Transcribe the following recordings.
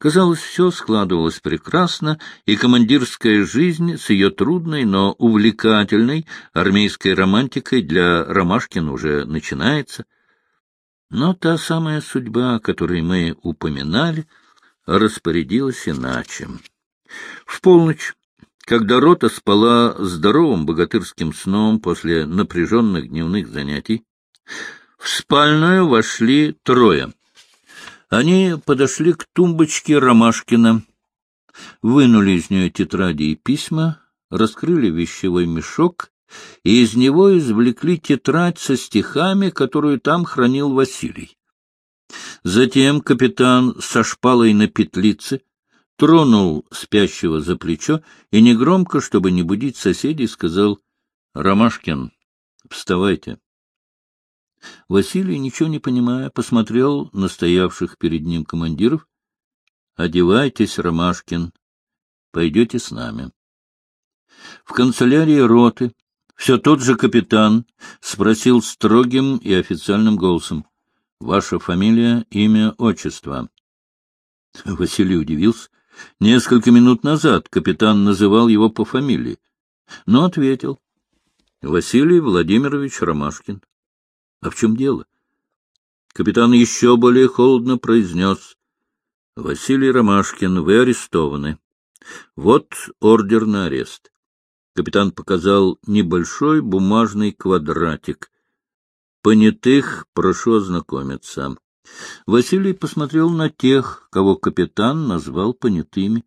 Казалось, все складывалось прекрасно, и командирская жизнь с ее трудной, но увлекательной армейской романтикой для Ромашкин уже начинается. Но та самая судьба, о которой мы упоминали, распорядилась иначе. В полночь, когда рота спала здоровым богатырским сном после напряженных дневных занятий, в спальную вошли трое — они подошли к тумбочке Ромашкина, вынули из нее тетради и письма, раскрыли вещевой мешок и из него извлекли тетрадь со стихами, которую там хранил Василий. Затем капитан со шпалой на петлице тронул спящего за плечо и негромко, чтобы не будить соседей, сказал «Ромашкин, вставайте». Василий, ничего не понимая, посмотрел на стоявших перед ним командиров. — Одевайтесь, Ромашкин, пойдете с нами. В канцелярии роты все тот же капитан спросил строгим и официальным голосом. — Ваша фамилия, имя, отчество? Василий удивился. Несколько минут назад капитан называл его по фамилии, но ответил. — Василий Владимирович Ромашкин. — А в чем дело? Капитан еще более холодно произнес. — Василий Ромашкин, вы арестованы. Вот ордер на арест. Капитан показал небольшой бумажный квадратик. Понятых прошу ознакомиться. Василий посмотрел на тех, кого капитан назвал понятыми.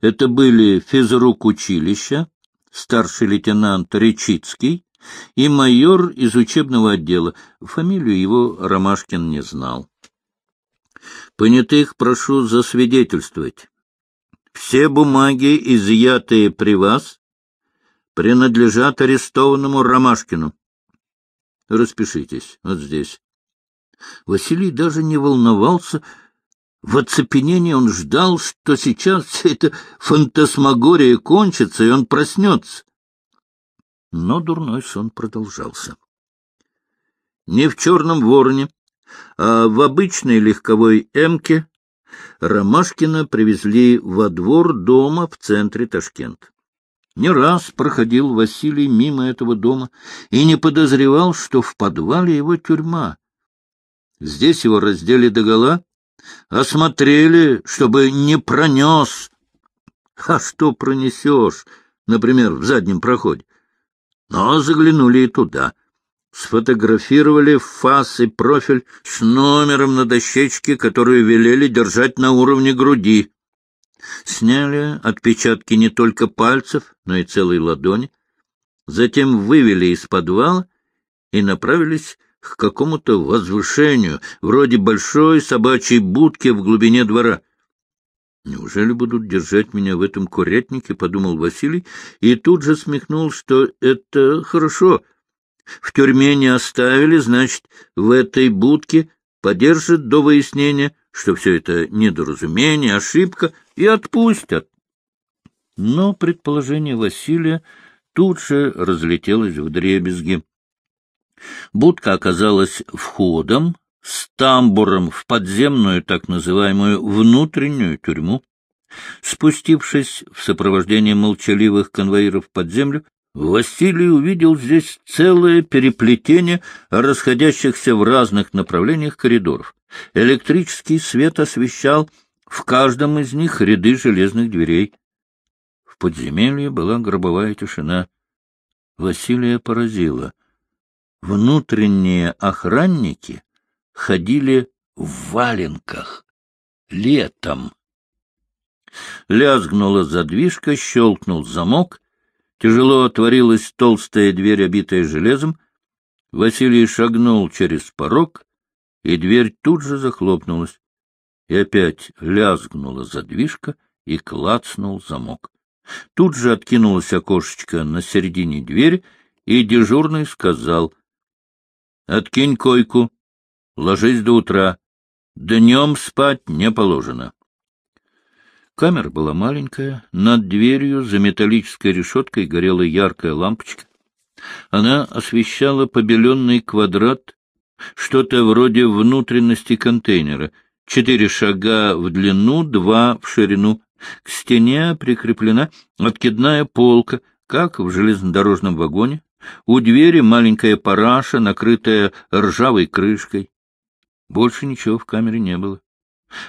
Это были физрук училища, старший лейтенант Речицкий, и майор из учебного отдела. Фамилию его Ромашкин не знал. Понятых прошу засвидетельствовать. Все бумаги, изъятые при вас, принадлежат арестованному Ромашкину. Распишитесь вот здесь. Василий даже не волновался. В оцепенении он ждал, что сейчас вся эта фантасмагория кончится, и он проснется. Но дурной сон продолжался. Не в черном вороне, а в обычной легковой эмке Ромашкина привезли во двор дома в центре Ташкента. Не раз проходил Василий мимо этого дома и не подозревал, что в подвале его тюрьма. Здесь его раздели догола, осмотрели, чтобы не пронес. А что пронесешь, например, в заднем проходе? Но заглянули и туда. Сфотографировали фас и профиль с номером на дощечке, которую велели держать на уровне груди. Сняли отпечатки не только пальцев, но и целой ладони. Затем вывели из подвала и направились к какому-то возвышению, вроде большой собачьей будки в глубине двора. Неужели будут держать меня в этом курятнике, — подумал Василий, и тут же смехнул, что это хорошо. В тюрьме не оставили, значит, в этой будке подержат до выяснения, что все это недоразумение, ошибка, и отпустят. Но предположение Василия тут же разлетелось в дребезги. Будка оказалась входом с тамбуром в подземную так называемую внутреннюю тюрьму. Спустившись в сопровождении молчаливых конвоиров под землю, Василий увидел здесь целое переплетение расходящихся в разных направлениях коридоров. Электрический свет освещал в каждом из них ряды железных дверей. В подземелье была гробовая тишина. Василия поразило. Внутренние охранники ходили в валенках летом. Лязгнула задвижка, щелкнул замок, тяжело отворилась толстая дверь, обитая железом. Василий шагнул через порог, и дверь тут же захлопнулась. И опять лязгнула задвижка, и клацнул замок. Тут же откинулось окошечко на середине двери, и дежурный сказал — Откинь койку. Ложись до утра. Днем спать не положено. Камера была маленькая, над дверью за металлической решеткой горела яркая лампочка. Она освещала побеленный квадрат, что-то вроде внутренности контейнера, четыре шага в длину, два в ширину. К стене прикреплена откидная полка, как в железнодорожном вагоне. У двери маленькая параша, накрытая ржавой крышкой. Больше ничего в камере не было.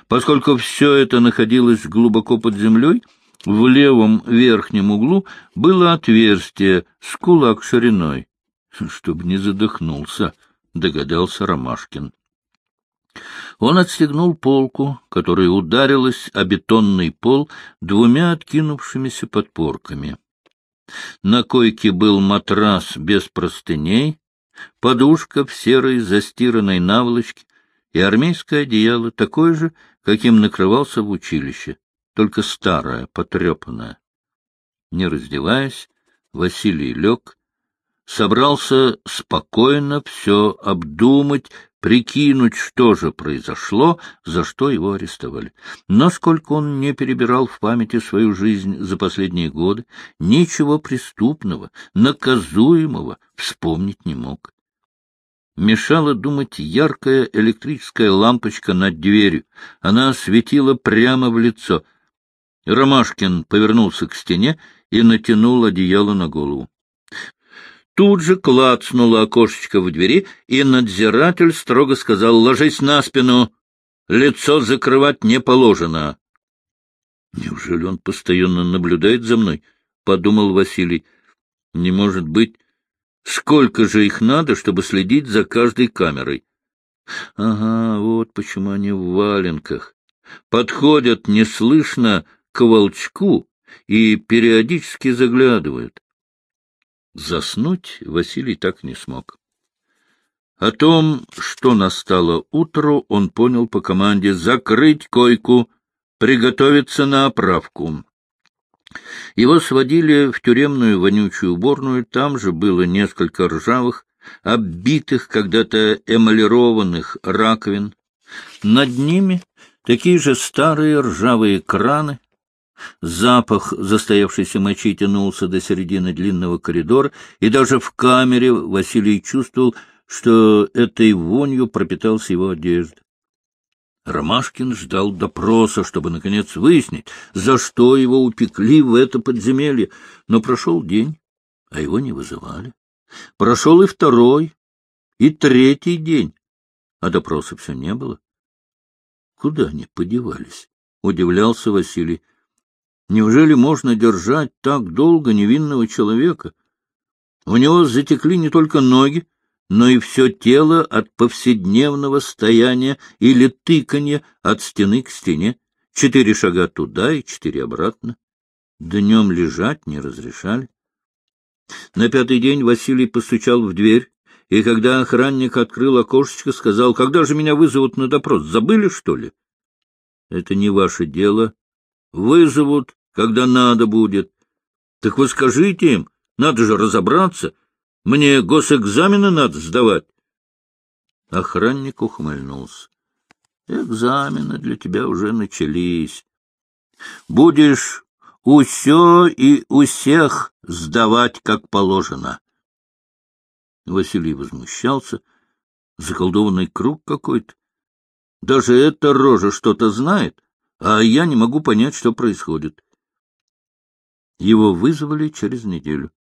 Поскольку все это находилось глубоко под землей, в левом верхнем углу было отверстие с кулак шириной. Чтобы не задохнулся, догадался Ромашкин. Он отстегнул полку, которая ударилась о бетонный пол двумя откинувшимися подпорками. На койке был матрас без простыней, подушка в серой застиранной наволочке и армейское одеяло такое же, каким накрывался в училище, только старое, потрепанное. Не раздеваясь, Василий лег, собрался спокойно все обдумать, прикинуть, что же произошло, за что его арестовали. Но сколько он не перебирал в памяти свою жизнь за последние годы, ничего преступного, наказуемого вспомнить не мог. Мешала думать яркая электрическая лампочка над дверью. Она светила прямо в лицо. Ромашкин повернулся к стене и натянул одеяло на голову. Тут же клацнуло окошечко в двери, и надзиратель строго сказал «Ложись на спину! Лицо закрывать не положено!» «Неужели он постоянно наблюдает за мной?» — подумал Василий. «Не может быть. Сколько же их надо, чтобы следить за каждой камерой?» «Ага, вот почему они в валенках. Подходят неслышно к волчку и периодически заглядывают. Заснуть Василий так не смог. О том, что настало утро, он понял по команде «закрыть койку», «приготовиться на оправку». Его сводили в тюремную вонючую уборную, там же было несколько ржавых, оббитых когда-то эмалированных раковин. Над ними такие же старые ржавые краны, Запах застоявшейся мочи тянулся до середины длинного коридора, и даже в камере Василий чувствовал, что этой вонью пропитался его одежда. Ромашкин ждал допроса, чтобы, наконец, выяснить, за что его упекли в это подземелье. Но прошел день, а его не вызывали. Прошел и второй, и третий день, а допроса все не было. Куда они подевались? — удивлялся Василий. Неужели можно держать так долго невинного человека? У него затекли не только ноги, но и все тело от повседневного стояния или тыканья от стены к стене. Четыре шага туда и четыре обратно. Днем лежать не разрешали. На пятый день Василий постучал в дверь, и когда охранник открыл окошечко, сказал, «Когда же меня вызовут на допрос? Забыли, что ли?» «Это не ваше дело. Вызовут, когда надо будет. Так вы скажите им, надо же разобраться. Мне госэкзамены надо сдавать. Охранник ухмыльнулся. Экзамены для тебя уже начались. Будешь усё и у всех сдавать, как положено. Василий возмущался. Заколдованный круг какой-то. Даже эта рожа что-то знает, а я не могу понять, что происходит. Его вызвали через неделю.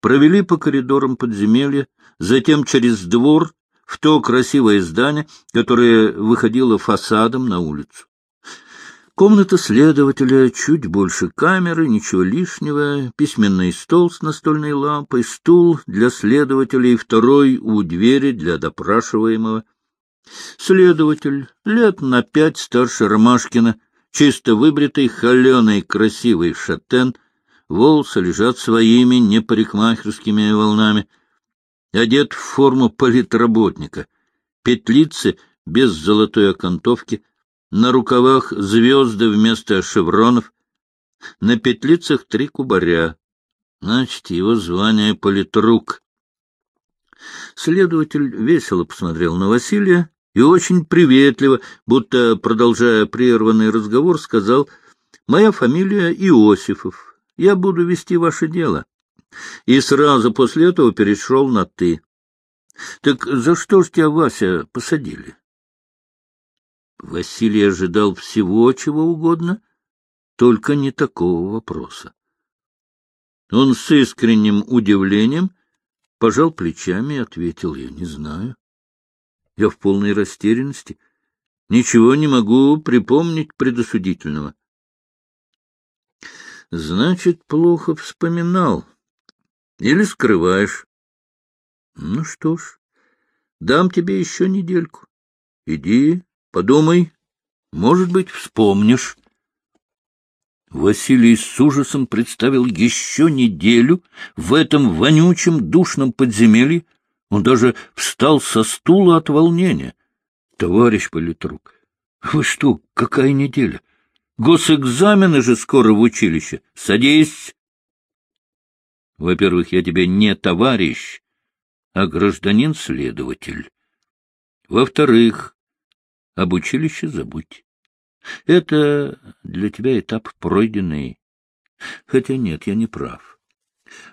Провели по коридорам подземелья, затем через двор в то красивое здание, которое выходило фасадом на улицу. Комната следователя, чуть больше камеры, ничего лишнего, письменный стол с настольной лампой, стул для следователя и второй у двери для допрашиваемого. Следователь, лет на пять старше Ромашкина, чисто выбритый, холеный, красивый шатен, волосы лежат своими непарикмахерскими волнами, одет в форму политработника, петлицы без золотой окантовки, на рукавах звезды вместо шевронов, на петлицах три кубаря, значит, его звание политрук. Следователь весело посмотрел на Василия и очень приветливо, будто, продолжая прерванный разговор, сказал «Моя фамилия Иосифов, я буду вести ваше дело. И сразу после этого перешел на «ты». Так за что ж тебя, Вася, посадили? Василий ожидал всего, чего угодно, только не такого вопроса. Он с искренним удивлением пожал плечами и ответил, я не знаю. Я в полной растерянности. Ничего не могу припомнить предосудительного. Значит, плохо вспоминал. Или скрываешь. Ну что ж, дам тебе еще недельку. Иди, подумай. Может быть, вспомнишь. Василий с ужасом представил еще неделю в этом вонючем душном подземелье. Он даже встал со стула от волнения. — Товарищ политрук, вы что, какая неделя? Госэкзамены же скоро в училище. Садись. Во-первых, я тебе не товарищ, а гражданин-следователь. Во-вторых, об училище забудь. Это для тебя этап пройденный. Хотя нет, я не прав.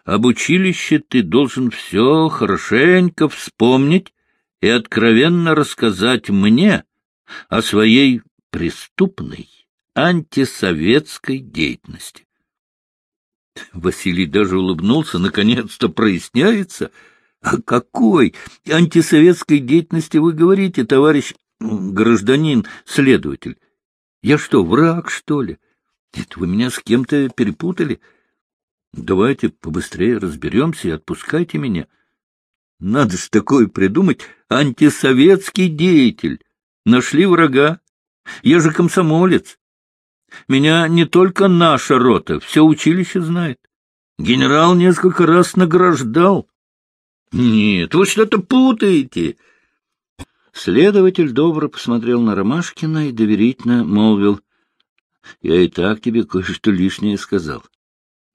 Об училище ты должен все хорошенько вспомнить и откровенно рассказать мне о своей преступной антисоветской деятельности. Василий даже улыбнулся, наконец-то проясняется. О какой антисоветской деятельности вы говорите, товарищ гражданин-следователь? Я что, враг, что ли? Это вы меня с кем-то перепутали? Давайте побыстрее разберемся и отпускайте меня. Надо ж такое придумать. Антисоветский деятель. Нашли врага. Я же комсомолец. Меня не только наша рота, все училище знает. Генерал несколько раз награждал. Нет, вы что-то путаете. Следователь добро посмотрел на Ромашкина и доверительно молвил. — Я и так тебе кое-что лишнее сказал.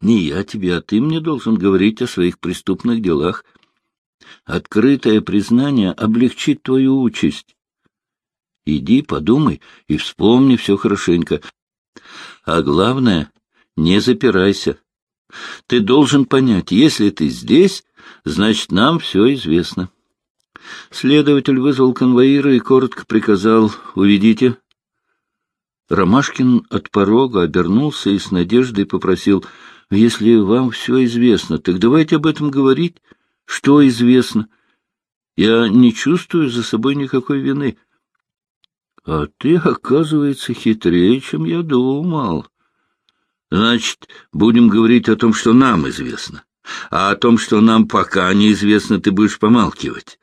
Не я тебе, а ты мне должен говорить о своих преступных делах. Открытое признание облегчит твою участь. Иди, подумай и вспомни все хорошенько. А главное, не запирайся. Ты должен понять, если ты здесь, значит, нам все известно. Следователь вызвал конвоира и коротко приказал «Уведите». Ромашкин от порога обернулся и с надеждой попросил «Если вам все известно, так давайте об этом говорить. Что известно? Я не чувствую за собой никакой вины». «А ты, оказывается, хитрее, чем я думал». «Значит, будем говорить о том, что нам известно. А о том, что нам пока неизвестно, ты будешь помалкивать».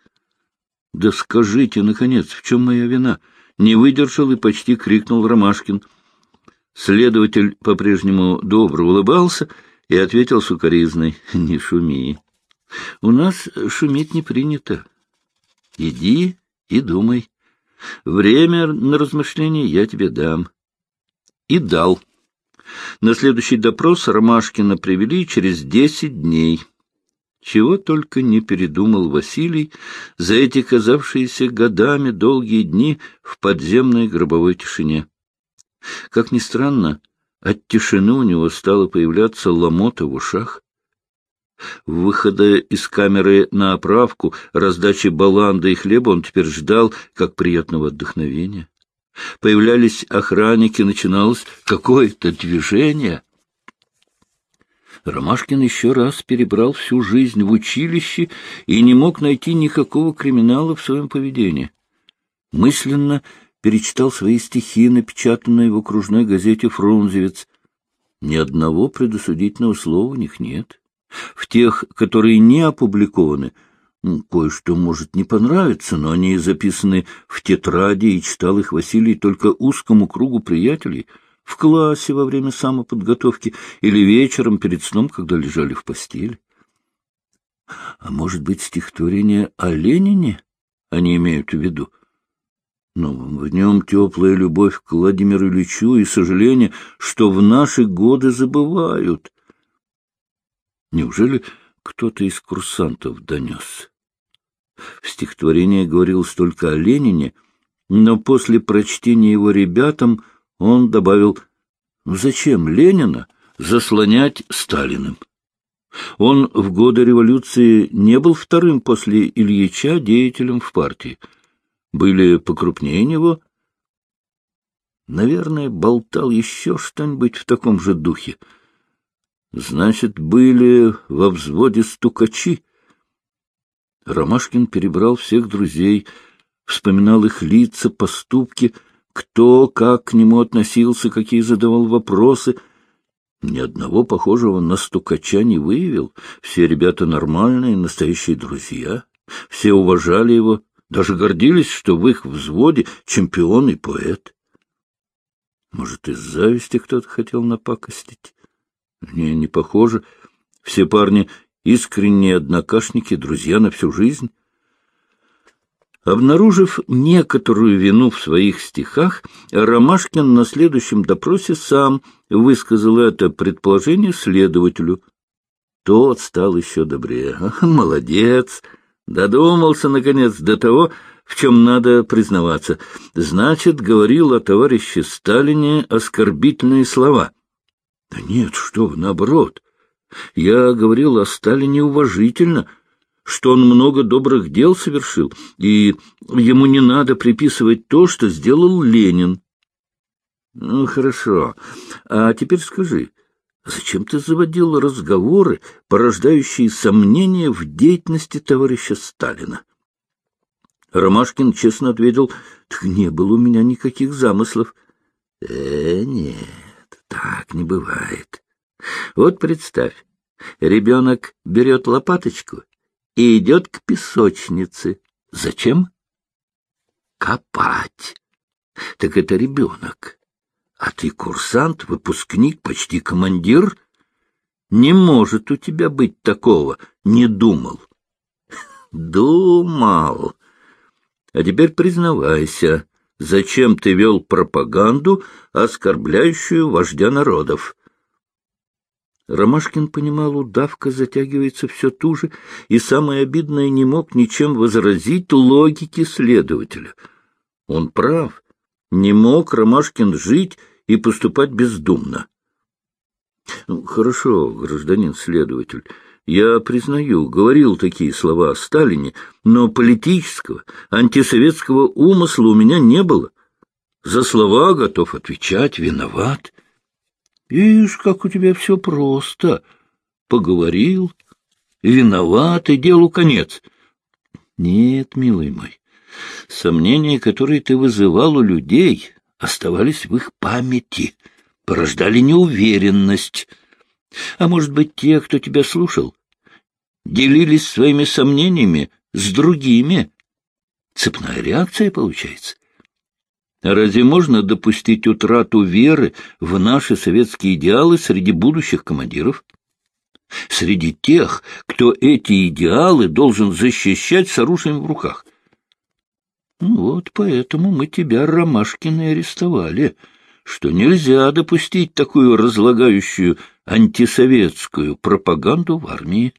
— Да скажите, наконец, в чем моя вина? Не выдержал и почти крикнул Ромашкин. Следователь по-прежнему добро улыбался и ответил сукоризной. — Не шуми. У нас шуметь не принято. Иди и думай. Время на размышление я тебе дам. И дал. На следующий допрос Ромашкина привели через десять дней. Чего только не передумал Василий за эти казавшиеся годами долгие дни в подземной гробовой тишине. Как ни странно, от тишины у него стало появляться ломота в ушах. Выхода из камеры на оправку, раздачи баланда и хлеба он теперь ждал, как приятного отдохновения. Появлялись охранники, начиналось какое-то движение — Ромашкин еще раз перебрал всю жизнь в училище и не мог найти никакого криминала в своем поведении. Мысленно перечитал свои стихи, напечатанные в окружной газете «Фрунзевец». Ни одного предосудительного слова у них нет. В тех, которые не опубликованы, кое-что может не понравиться, но они записаны в тетради, и читал их Василий только узкому кругу приятелей — в классе во время самоподготовки или вечером перед сном, когда лежали в постели. А может быть, стихотворение о Ленине они имеют в виду? Но в нем теплая любовь к Владимиру Ильичу и сожаление, что в наши годы забывают. Неужели кто-то из курсантов донес? В стихотворении говорилось только о Ленине, но после прочтения его ребятам он добавил, ну зачем Ленина заслонять Сталиным? Он в годы революции не был вторым после Ильича деятелем в партии. Были покрупнее него. Наверное, болтал еще что-нибудь в таком же духе. Значит, были во взводе стукачи. Ромашкин перебрал всех друзей, вспоминал их лица, поступки, кто как к нему относился, какие задавал вопросы. Ни одного похожего на стукача не выявил. Все ребята нормальные, настоящие друзья. Все уважали его, даже гордились, что в их взводе чемпион и поэт. Может, из зависти кто-то хотел напакостить? Не, не похоже. Все парни искренние однокашники, друзья на всю жизнь. Обнаружив некоторую вину в своих стихах, Ромашкин на следующем допросе сам высказал это предположение следователю. Тот стал еще добрее. «Молодец! Додумался, наконец, до того, в чем надо признаваться. Значит, говорил о товарище Сталине оскорбительные слова». «Да нет, что вы, наоборот. Я говорил о Сталине уважительно» что он много добрых дел совершил, и ему не надо приписывать то, что сделал Ленин. Ну, хорошо. А теперь скажи, зачем ты заводил разговоры, порождающие сомнения в деятельности товарища Сталина? Ромашкин честно ответил, так не было у меня никаких замыслов. Э, нет, так не бывает. Вот представь, ребенок берет лопаточку и идет к песочнице. Зачем? Копать. Так это ребенок. А ты курсант, выпускник, почти командир. Не может у тебя быть такого. Не думал. Думал. А теперь признавайся, зачем ты вел пропаганду, оскорбляющую вождя народов? Ромашкин понимал, удавка затягивается все туже, и самое обидное не мог ничем возразить логике следователя. Он прав. Не мог Ромашкин жить и поступать бездумно. Ну, хорошо, гражданин следователь, я признаю, говорил такие слова о Сталине, но политического, антисоветского умысла у меня не было. За слова готов отвечать, виноват. Ишь, как у тебя все просто. Поговорил, виноват, и делу конец. Нет, милый мой, сомнения, которые ты вызывал у людей, оставались в их памяти, порождали неуверенность. А может быть, те, кто тебя слушал, делились своими сомнениями с другими? Цепная реакция получается. Разве можно допустить утрату веры в наши советские идеалы среди будущих командиров? Среди тех, кто эти идеалы должен защищать с оружием в руках. Ну вот поэтому мы тебя, Ромашкина, арестовали, что нельзя допустить такую разлагающую антисоветскую пропаганду в армии.